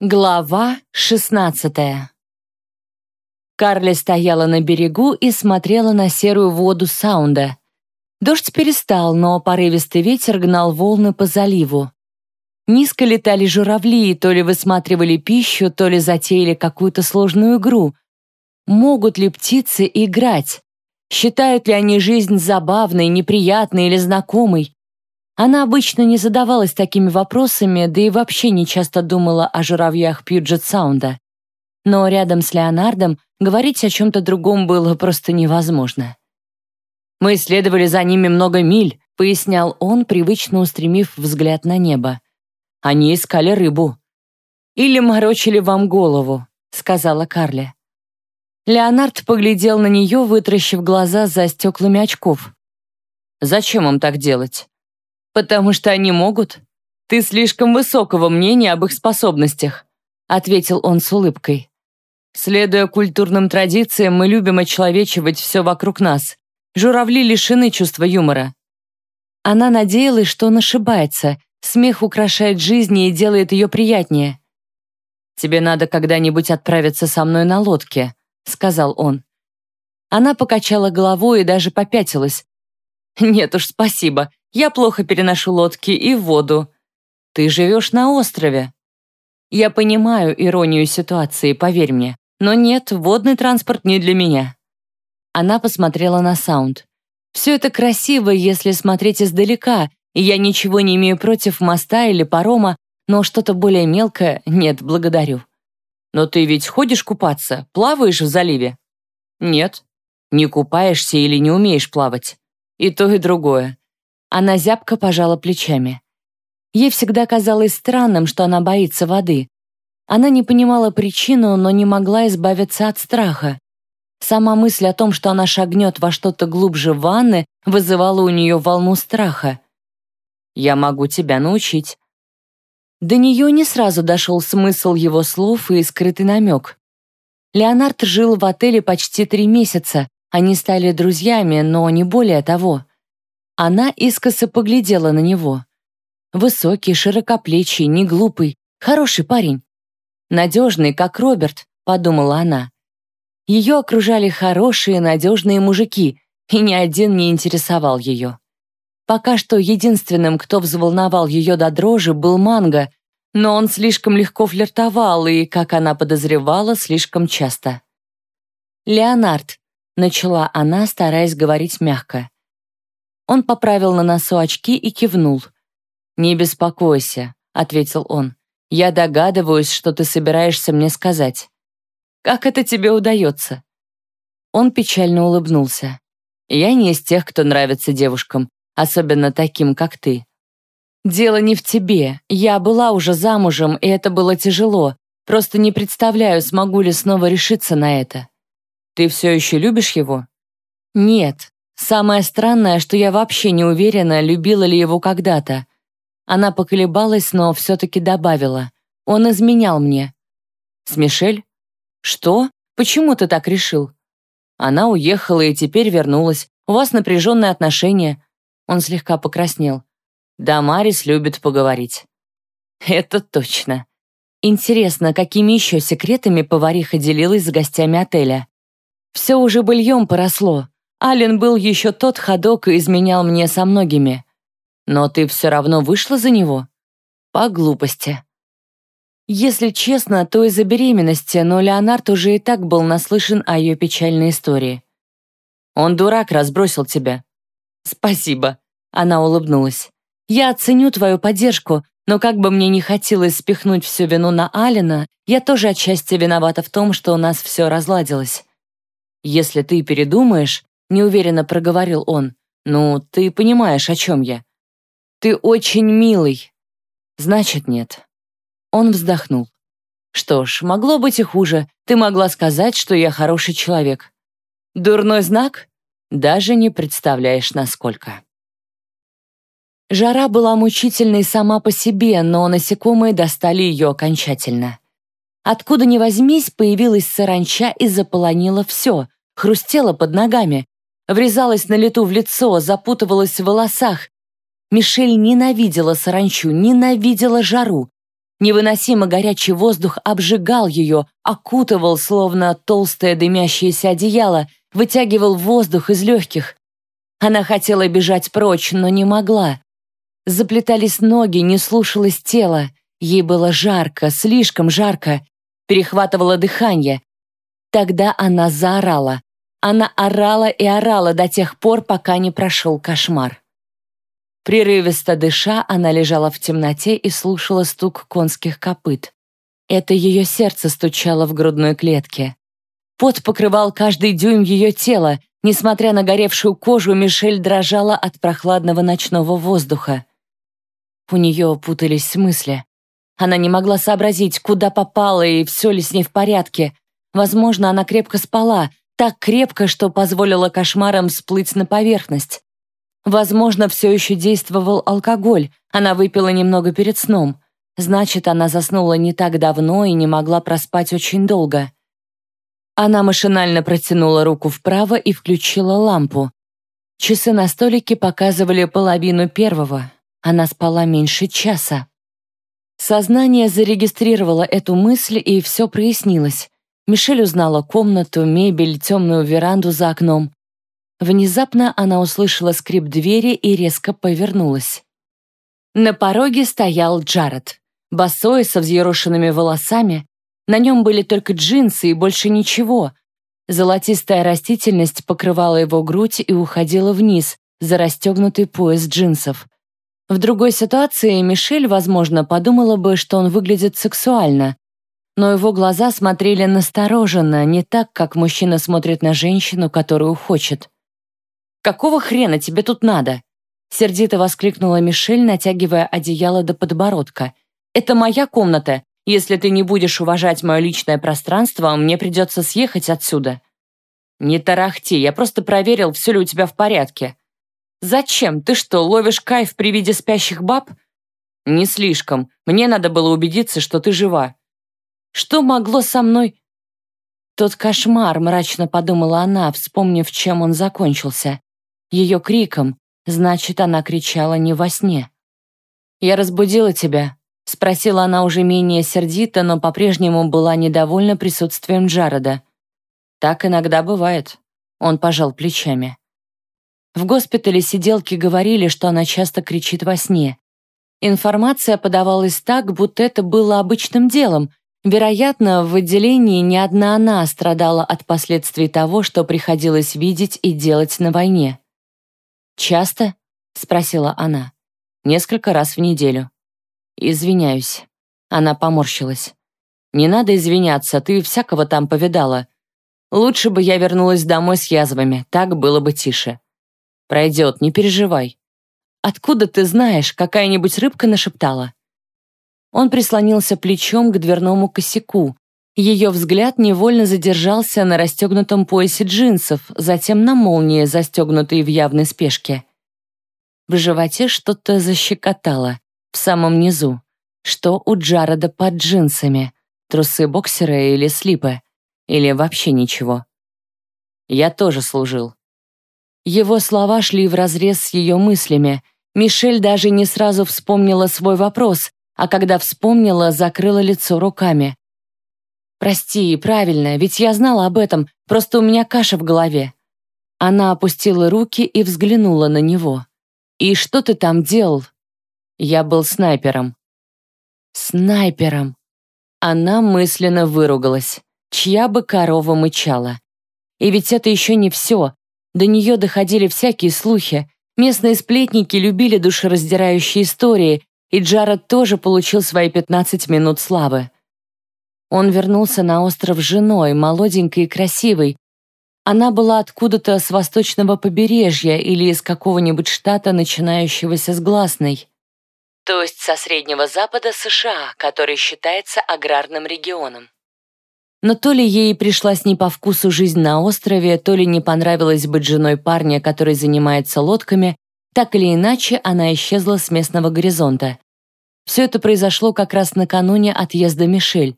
Глава шестнадцатая Карли стояла на берегу и смотрела на серую воду Саунда. Дождь перестал, но порывистый ветер гнал волны по заливу. Низко летали журавли и то ли высматривали пищу, то ли затеяли какую-то сложную игру. Могут ли птицы играть? Считают ли они жизнь забавной, неприятной или знакомой? Она обычно не задавалась такими вопросами, да и вообще не часто думала о журавьях Пьюджет Саунда. Но рядом с Леонардом говорить о чем-то другом было просто невозможно. «Мы следовали за ними много миль», — пояснял он, привычно устремив взгляд на небо. «Они искали рыбу». «Или морочили вам голову», — сказала Карли. Леонард поглядел на нее, вытращив глаза за стеклами очков. «Зачем им так делать?» «Потому что они могут. Ты слишком высокого мнения об их способностях», ответил он с улыбкой. «Следуя культурным традициям, мы любим очеловечивать все вокруг нас. Журавли лишены чувства юмора». Она надеялась, что он ошибается. Смех украшает жизнь и делает ее приятнее. «Тебе надо когда-нибудь отправиться со мной на лодке», — сказал он. Она покачала головой и даже попятилась. «Нет уж, спасибо. Я плохо переношу лодки и воду. Ты живешь на острове. Я понимаю иронию ситуации, поверь мне. Но нет, водный транспорт не для меня. Она посмотрела на саунд. Все это красиво, если смотреть издалека, и я ничего не имею против моста или парома, но что-то более мелкое нет, благодарю. Но ты ведь ходишь купаться, плаваешь в заливе? Нет. Не купаешься или не умеешь плавать? И то, и другое. Она зябко пожала плечами. Ей всегда казалось странным, что она боится воды. Она не понимала причину, но не могла избавиться от страха. Сама мысль о том, что она шагнет во что-то глубже ванны, вызывала у нее волну страха. «Я могу тебя научить». До нее не сразу дошел смысл его слов и скрытый намек. Леонард жил в отеле почти три месяца, они стали друзьями, но не более того. Она искоса поглядела на него. Высокий, широкоплечий, неглупый, хороший парень. Надежный, как Роберт, подумала она. Ее окружали хорошие, надежные мужики, и ни один не интересовал ее. Пока что единственным, кто взволновал ее до дрожи, был Манго, но он слишком легко флиртовал и, как она подозревала, слишком часто. «Леонард», — начала она, стараясь говорить мягко. Он поправил на носу очки и кивнул. «Не беспокойся», — ответил он. «Я догадываюсь, что ты собираешься мне сказать». «Как это тебе удается?» Он печально улыбнулся. «Я не из тех, кто нравится девушкам, особенно таким, как ты. Дело не в тебе. Я была уже замужем, и это было тяжело. Просто не представляю, смогу ли снова решиться на это. Ты все еще любишь его? Нет, Самое странное, что я вообще не уверена, любила ли его когда-то. Она поколебалась, но все-таки добавила. Он изменял мне. С Мишель? Что? Почему ты так решил? Она уехала и теперь вернулась. У вас напряженные отношения. Он слегка покраснел. Да, Марис любит поговорить. Это точно. Интересно, какими еще секретами повариха делилась с гостями отеля? Все уже быльем поросло. Ален был еще тот ходок и изменял мне со многими. Но ты все равно вышла за него? По глупости. Если честно, то из-за беременности, но Леонард уже и так был наслышан о ее печальной истории. Он дурак, разбросил тебя. Спасибо. Она улыбнулась. Я оценю твою поддержку, но как бы мне не хотелось спихнуть всю вину на Алина, я тоже отчасти виновата в том, что у нас все разладилось. Если ты передумаешь, неуверенно проговорил он. «Ну, ты понимаешь, о чем я. Ты очень милый». «Значит, нет». Он вздохнул. «Что ж, могло быть и хуже. Ты могла сказать, что я хороший человек». «Дурной знак?» «Даже не представляешь, насколько». Жара была мучительной сама по себе, но насекомые достали ее окончательно. Откуда ни возьмись, появилась саранча и заполонила все, хрустела под ногами, врезалась на лету в лицо, запутывалась в волосах. Мишель ненавидела саранчу, ненавидела жару. Невыносимо горячий воздух обжигал ее, окутывал, словно толстое дымящееся одеяло, вытягивал воздух из легких. Она хотела бежать прочь, но не могла. Заплетались ноги, не слушалось тело. Ей было жарко, слишком жарко. Перехватывало дыхание. Тогда она заорала. Она орала и орала до тех пор, пока не прошел кошмар. Прерывисто дыша, она лежала в темноте и слушала стук конских копыт. Это ее сердце стучало в грудной клетке. Пот покрывал каждый дюйм ее тела. Несмотря на горевшую кожу, Мишель дрожала от прохладного ночного воздуха. У нее путались мысли. Она не могла сообразить, куда попала и все ли с ней в порядке. Возможно, она крепко спала, так крепко, что позволила кошмарам всплыть на поверхность. Возможно, все еще действовал алкоголь, она выпила немного перед сном. Значит, она заснула не так давно и не могла проспать очень долго. Она машинально протянула руку вправо и включила лампу. Часы на столике показывали половину первого. Она спала меньше часа. Сознание зарегистрировало эту мысль, и все прояснилось. Мишель узнала комнату, мебель, темную веранду за окном. Внезапно она услышала скрип двери и резко повернулась. На пороге стоял Джаред, босой, со взъерошенными волосами. На нем были только джинсы и больше ничего. Золотистая растительность покрывала его грудь и уходила вниз, за расстегнутый пояс джинсов. В другой ситуации Мишель, возможно, подумала бы, что он выглядит сексуально, но его глаза смотрели настороженно, не так, как мужчина смотрит на женщину, которую хочет. «Какого хрена тебе тут надо?» Сердито воскликнула Мишель, натягивая одеяло до подбородка. «Это моя комната. Если ты не будешь уважать мое личное пространство, мне придется съехать отсюда». «Не тарахти, я просто проверил, все ли у тебя в порядке». «Зачем? Ты что, ловишь кайф при виде спящих баб?» «Не слишком. Мне надо было убедиться, что ты жива». «Что могло со мной...» «Тот кошмар», — мрачно подумала она, вспомнив, чем он закончился ее криком, значит, она кричала не во сне. «Я разбудила тебя», — спросила она уже менее сердито, но по-прежнему была недовольна присутствием Джареда. «Так иногда бывает», — он пожал плечами. В госпитале сиделки говорили, что она часто кричит во сне. Информация подавалась так, будто это было обычным делом. Вероятно, в отделении не одна она страдала от последствий того, что приходилось видеть и делать на войне. «Часто?» — спросила она. «Несколько раз в неделю». «Извиняюсь». Она поморщилась. «Не надо извиняться, ты всякого там повидала. Лучше бы я вернулась домой с язвами, так было бы тише. Пройдет, не переживай. Откуда ты знаешь, какая-нибудь рыбка нашептала?» Он прислонился плечом к дверному косяку. Ее взгляд невольно задержался на расстегнутом поясе джинсов, затем на молнии, застегнутой в явной спешке. В животе что-то защекотало, в самом низу. Что у Джареда под джинсами? Трусы боксера или слипы? Или вообще ничего? Я тоже служил. Его слова шли вразрез с ее мыслями. Мишель даже не сразу вспомнила свой вопрос, а когда вспомнила, закрыла лицо руками. «Прости, правильно, ведь я знала об этом, просто у меня каша в голове». Она опустила руки и взглянула на него. «И что ты там делал?» «Я был снайпером». «Снайпером». Она мысленно выругалась. Чья бы корова мычала. И ведь это еще не все. До нее доходили всякие слухи. Местные сплетники любили душераздирающие истории, и Джаред тоже получил свои 15 минут славы. Он вернулся на остров с женой, молоденькой и красивой. Она была откуда-то с восточного побережья или из какого-нибудь штата, начинающегося с гласной. То есть со Среднего Запада США, который считается аграрным регионом. Но то ли ей пришлась не по вкусу жизнь на острове, то ли не понравилось быть женой парня, который занимается лодками, так или иначе она исчезла с местного горизонта. Все это произошло как раз накануне отъезда Мишель.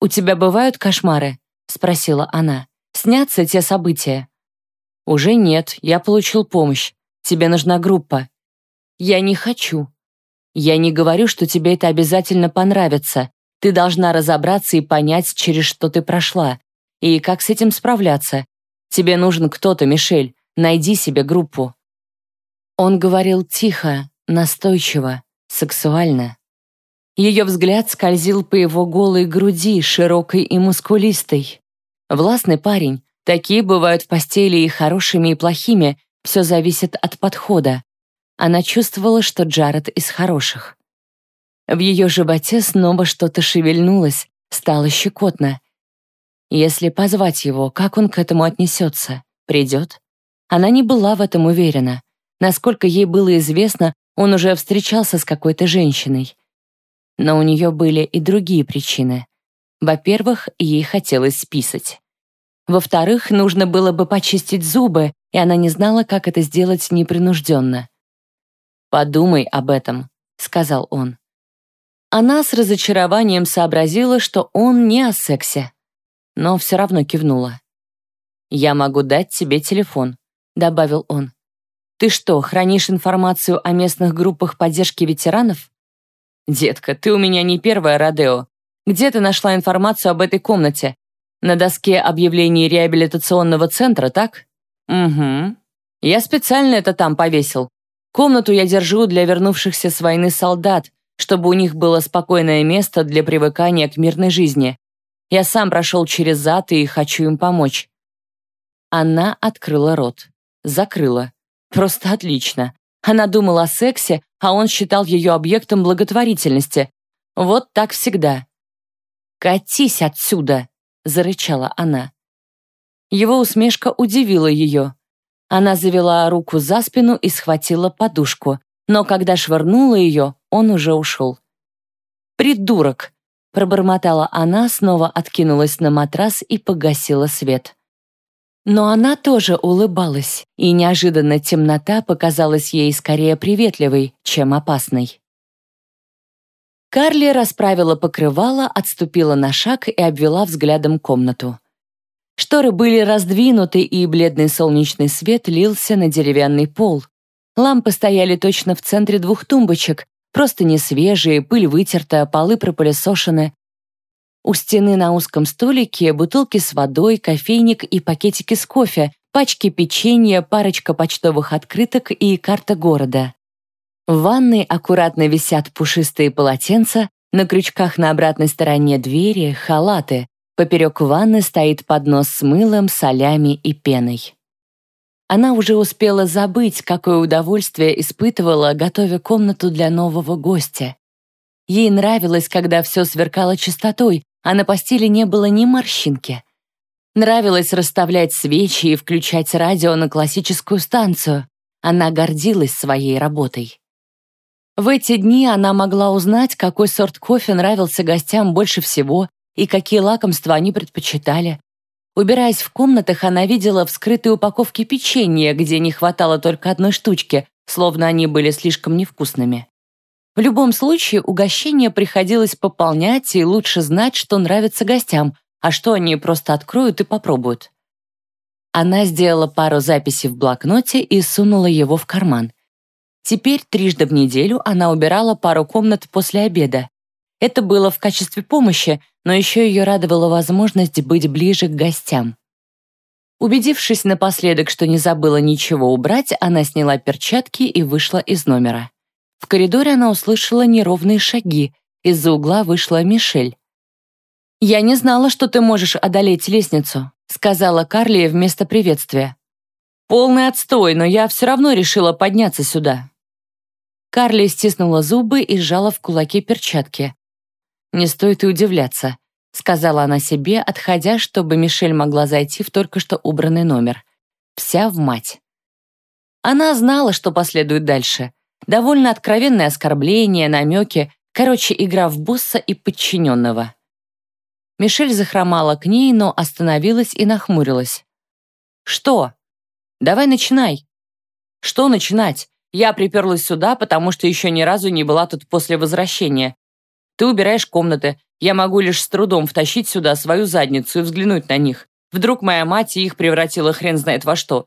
«У тебя бывают кошмары?» — спросила она. «Снятся те события?» «Уже нет, я получил помощь. Тебе нужна группа». «Я не хочу». Я не говорю, что тебе это обязательно понравится. Ты должна разобраться и понять, через что ты прошла. И как с этим справляться. Тебе нужен кто-то, Мишель. Найди себе группу». Он говорил тихо, настойчиво, сексуально. Ее взгляд скользил по его голой груди, широкой и мускулистой. Властный парень. Такие бывают в постели и хорошими, и плохими. Все зависит от подхода. Она чувствовала, что Джаред из хороших. В ее животе снова что-то шевельнулось, стало щекотно. Если позвать его, как он к этому отнесется? Придет? Она не была в этом уверена. Насколько ей было известно, он уже встречался с какой-то женщиной. Но у нее были и другие причины. Во-первых, ей хотелось списать. Во-вторых, нужно было бы почистить зубы, и она не знала, как это сделать непринужденно. «Подумай об этом», — сказал он. Она с разочарованием сообразила, что он не о сексе, но все равно кивнула. «Я могу дать тебе телефон», — добавил он. «Ты что, хранишь информацию о местных группах поддержки ветеранов?» «Детка, ты у меня не первая Родео. Где ты нашла информацию об этой комнате? На доске объявлений реабилитационного центра, так?» «Угу. Я специально это там повесил. Комнату я держу для вернувшихся с войны солдат, чтобы у них было спокойное место для привыкания к мирной жизни. Я сам прошел через зад и хочу им помочь». Она открыла рот. Закрыла. Просто отлично. Она думала о сексе, а он считал ее объектом благотворительности. Вот так всегда. «Катись отсюда!» — зарычала она. Его усмешка удивила ее. Она завела руку за спину и схватила подушку, но когда швырнула ее, он уже ушел. «Придурок!» — пробормотала она, снова откинулась на матрас и погасила свет. Но она тоже улыбалась, и неожиданно темнота показалась ей скорее приветливой, чем опасной. Карли расправила покрывало, отступила на шаг и обвела взглядом комнату. Шторы были раздвинуты, и бледный солнечный свет лился на деревянный пол. Лампы стояли точно в центре двух тумбочек, просто не свежие, пыль вытерта, полы пропылесошены. У стены на узком столике бутылки с водой, кофейник и пакетики с кофе, пачки печенья, парочка почтовых открыток и карта города. В ванной аккуратно висят пушистые полотенца, на крючках на обратной стороне двери — халаты, Поперек ванны стоит поднос с мылом, солями и пеной. Она уже успела забыть, какое удовольствие испытывала, готовя комнату для нового гостя. Ей нравилось, когда все сверкало чистотой, а на постели не было ни морщинки. Нравилось расставлять свечи и включать радио на классическую станцию. Она гордилась своей работой. В эти дни она могла узнать, какой сорт кофе нравился гостям больше всего и какие лакомства они предпочитали. Убираясь в комнатах, она видела вскрытые упаковки печенья, где не хватало только одной штучки, словно они были слишком невкусными. В любом случае, угощение приходилось пополнять и лучше знать, что нравится гостям, а что они просто откроют и попробуют. Она сделала пару записей в блокноте и сунула его в карман. Теперь трижды в неделю она убирала пару комнат после обеда. Это было в качестве помощи, но еще ее радовала возможность быть ближе к гостям. Убедившись напоследок, что не забыла ничего убрать, она сняла перчатки и вышла из номера. В коридоре она услышала неровные шаги. Из-за угла вышла Мишель. «Я не знала, что ты можешь одолеть лестницу», сказала Карли вместо приветствия. «Полный отстой, но я все равно решила подняться сюда». Карли стиснула зубы и сжала в кулаки перчатки. «Не стоит и удивляться», — сказала она себе, отходя, чтобы Мишель могла зайти в только что убранный номер. Вся в мать. Она знала, что последует дальше. Довольно откровенные оскорбления, намеки, короче, игра в босса и подчиненного. Мишель захромала к ней, но остановилась и нахмурилась. «Что? Давай начинай». «Что начинать? Я приперлась сюда, потому что еще ни разу не была тут после возвращения. Ты убираешь комнаты. Я могу лишь с трудом втащить сюда свою задницу и взглянуть на них. Вдруг моя мать их превратила хрен знает во что.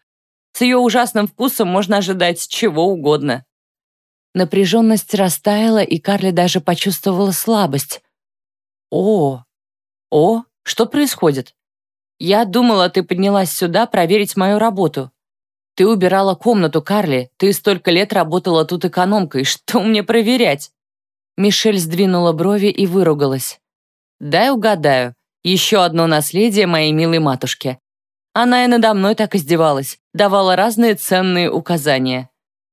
С ее ужасным вкусом можно ожидать чего угодно. Напряженность растаяла, и Карли даже почувствовала слабость. «О! О! Что происходит? Я думала, ты поднялась сюда проверить мою работу. Ты убирала комнату, Карли. Ты столько лет работала тут экономкой. Что мне проверять?» Мишель сдвинула брови и выругалась. «Дай угадаю. Еще одно наследие моей милой матушки. Она и надо мной так издевалась, давала разные ценные указания».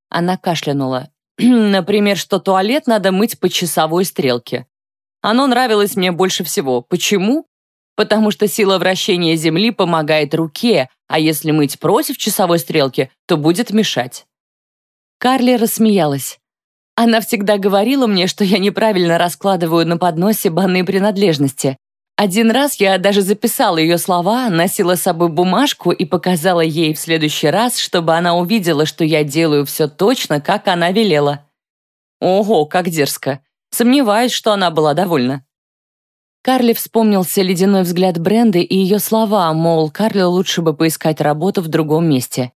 Она кашлянула. «Например, что туалет надо мыть по часовой стрелке. Оно нравилось мне больше всего. Почему? Потому что сила вращения Земли помогает руке, а если мыть против часовой стрелки, то будет мешать. Карли рассмеялась. Она всегда говорила мне, что я неправильно раскладываю на подносе банные принадлежности. Один раз я даже записала ее слова, носила с собой бумажку и показала ей в следующий раз, чтобы она увидела, что я делаю все точно, как она велела. Ого, как дерзко. Сомневаюсь, что она была довольна. Карли вспомнился ледяной взгляд Бренды и ее слова, мол, Карли лучше бы поискать работу в другом месте.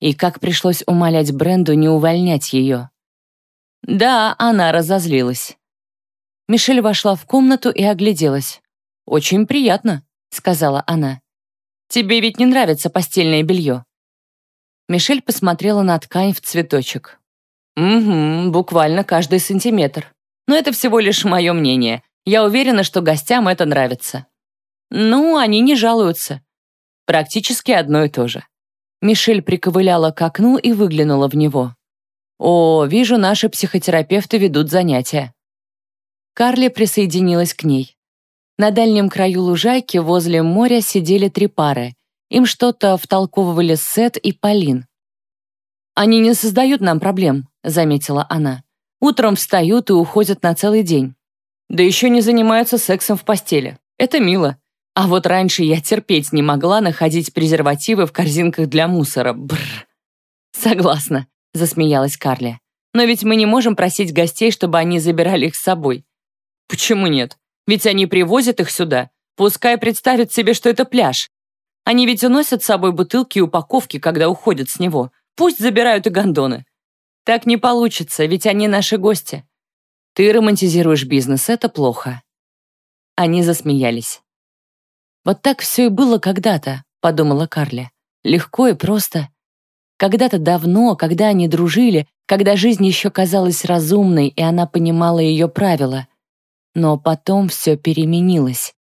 И как пришлось умолять Бренду не увольнять ее. Да, она разозлилась. Мишель вошла в комнату и огляделась. «Очень приятно», — сказала она. «Тебе ведь не нравится постельное белье?» Мишель посмотрела на ткань в цветочек. «Угу, буквально каждый сантиметр. Но это всего лишь мое мнение. Я уверена, что гостям это нравится. Ну, они не жалуются. Практически одно и то же. Мишель приковыляла к окну и выглянула в него. «О, вижу, наши психотерапевты ведут занятия». Карли присоединилась к ней. На дальнем краю лужайки возле моря сидели три пары. Им что-то втолковывали Сет и Полин. «Они не создают нам проблем», — заметила она. Утром встают и уходят на целый день. Да еще не занимаются сексом в постели. Это мило. А вот раньше я терпеть не могла находить презервативы в корзинках для мусора. Бррр. Согласна, засмеялась Карли. Но ведь мы не можем просить гостей, чтобы они забирали их с собой. Почему нет? Ведь они привозят их сюда. Пускай представят себе, что это пляж. Они ведь уносят с собой бутылки и упаковки, когда уходят с него. Пусть забирают и гондоны. Так не получится, ведь они наши гости. Ты романтизируешь бизнес, это плохо. Они засмеялись. Вот так все и было когда-то, подумала Карли. Легко и просто. Когда-то давно, когда они дружили, когда жизнь еще казалась разумной, и она понимала ее правила. Но потом все переменилось.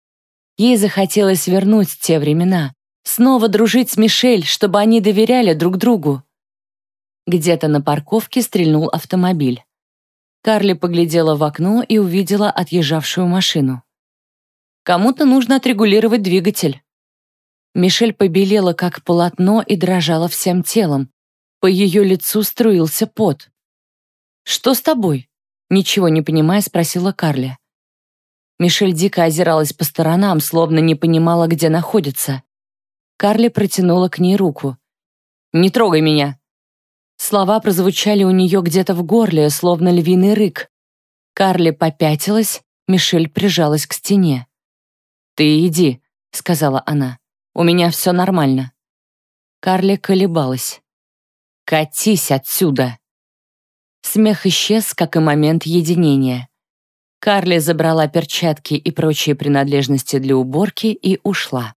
Ей захотелось вернуть те времена, снова дружить с Мишель, чтобы они доверяли друг другу. Где-то на парковке стрельнул автомобиль. Карли поглядела в окно и увидела отъезжавшую машину. Кому-то нужно отрегулировать двигатель. Мишель побелела, как полотно, и дрожала всем телом. По ее лицу струился пот. «Что с тобой?» Ничего не понимая, спросила Карли. Мишель дико озиралась по сторонам, словно не понимала, где находится. Карли протянула к ней руку. «Не трогай меня!» Слова прозвучали у нее где-то в горле, словно львиный рык. Карли попятилась, Мишель прижалась к стене. «Ты иди», — сказала она. «У меня все нормально». Карли колебалась. «Катись отсюда!» Смех исчез, как и момент единения. Карли забрала перчатки и прочие принадлежности для уборки и ушла.